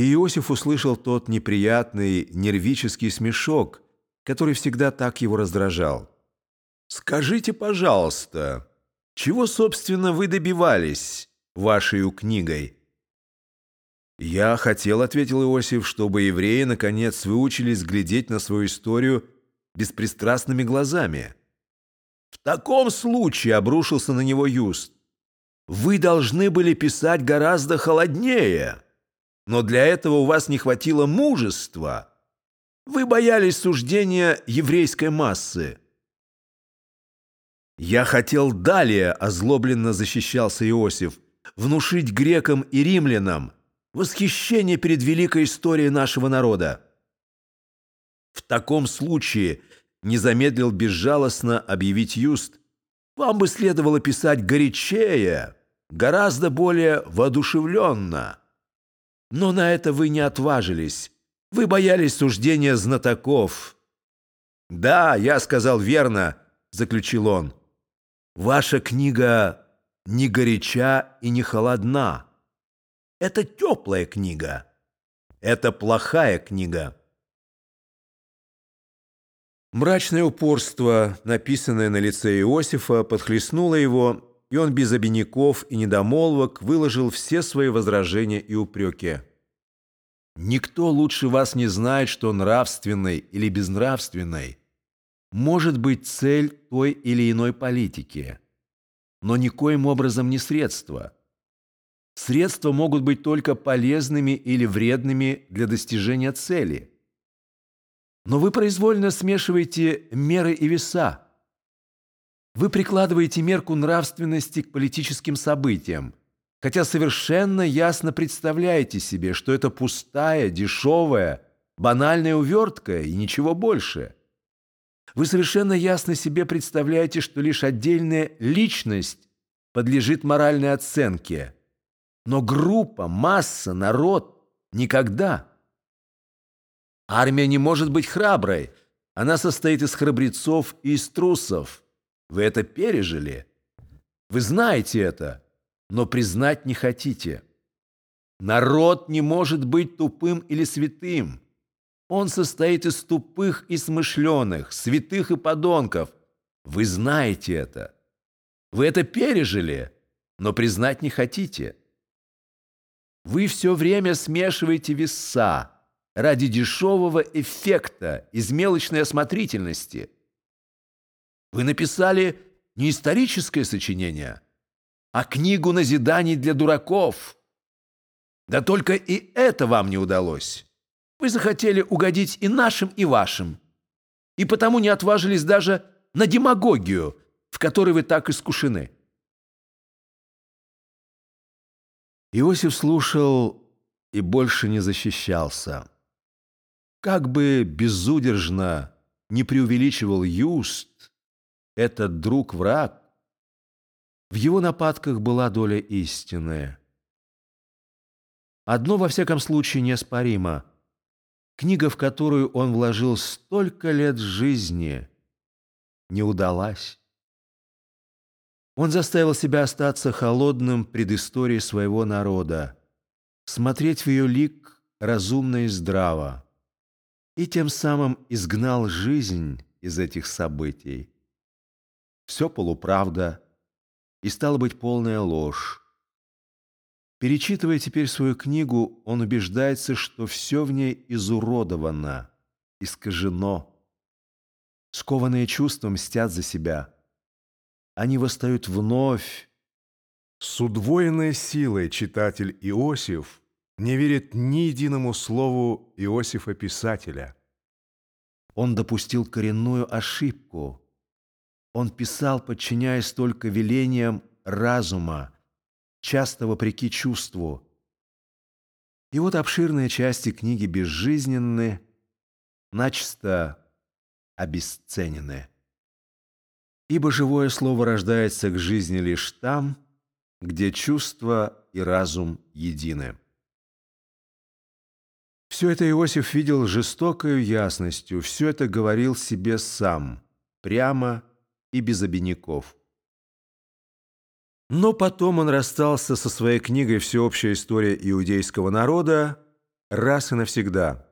И Иосиф услышал тот неприятный нервический смешок, который всегда так его раздражал. «Скажите, пожалуйста, чего, собственно, вы добивались вашей книгой?» «Я хотел», — ответил Иосиф, «чтобы евреи, наконец, выучились глядеть на свою историю беспристрастными глазами». «В таком случае», — обрушился на него Юст, «вы должны были писать гораздо холоднее» но для этого у вас не хватило мужества. Вы боялись суждения еврейской массы. Я хотел далее, озлобленно защищался Иосиф, внушить грекам и римлянам восхищение перед великой историей нашего народа. В таком случае, не замедлил безжалостно объявить Юст, вам бы следовало писать горячее, гораздо более воодушевленно. Но на это вы не отважились. Вы боялись суждения знатоков. «Да, я сказал верно», — заключил он. «Ваша книга не горяча и не холодна. Это теплая книга. Это плохая книга». Мрачное упорство, написанное на лице Иосифа, подхлестнуло его, и он без обиняков и недомолвок выложил все свои возражения и упреки. Никто лучше вас не знает, что нравственной или безнравственной может быть цель той или иной политики, но никоим образом не средство. Средства могут быть только полезными или вредными для достижения цели. Но вы произвольно смешиваете меры и веса. Вы прикладываете мерку нравственности к политическим событиям, хотя совершенно ясно представляете себе, что это пустая, дешевая, банальная увертка и ничего больше. Вы совершенно ясно себе представляете, что лишь отдельная личность подлежит моральной оценке, но группа, масса, народ – никогда. Армия не может быть храброй, она состоит из храбрецов и из трусов – вы это пережили. Вы знаете это, но признать не хотите. Народ не может быть тупым или святым. Он состоит из тупых и смышленых, святых и подонков. Вы знаете это. Вы это пережили, но признать не хотите. Вы все время смешиваете веса ради дешевого эффекта из мелочной осмотрительности – вы написали не историческое сочинение, а книгу назиданий для дураков. Да только и это вам не удалось. Вы захотели угодить и нашим, и вашим. И потому не отважились даже на демагогию, в которой вы так искушены. Иосиф слушал и больше не защищался. Как бы безудержно не преувеличивал Юст, этот друг-враг, в его нападках была доля истины. Одно, во всяком случае, неоспоримо. Книга, в которую он вложил столько лет жизни, не удалась. Он заставил себя остаться холодным пред историей своего народа, смотреть в ее лик разумно и здраво, и тем самым изгнал жизнь из этих событий все полуправда и стало быть полная ложь. Перечитывая теперь свою книгу, он убеждается, что все в ней изуродовано, искажено. Скованные чувства мстят за себя. Они восстают вновь. С удвоенной силой читатель Иосиф не верит ни единому слову Иосифа-писателя. Он допустил коренную ошибку – он писал, подчиняясь только велениям разума, часто вопреки чувству. И вот обширные части книги безжизненны, начисто обесценены. Ибо живое слово рождается к жизни лишь там, где чувство и разум едины. Все это Иосиф видел жестокою ясностью, все это говорил себе сам, прямо и без обиняков. Но потом он расстался со своей книгой «Всеобщая история иудейского народа» раз и навсегда.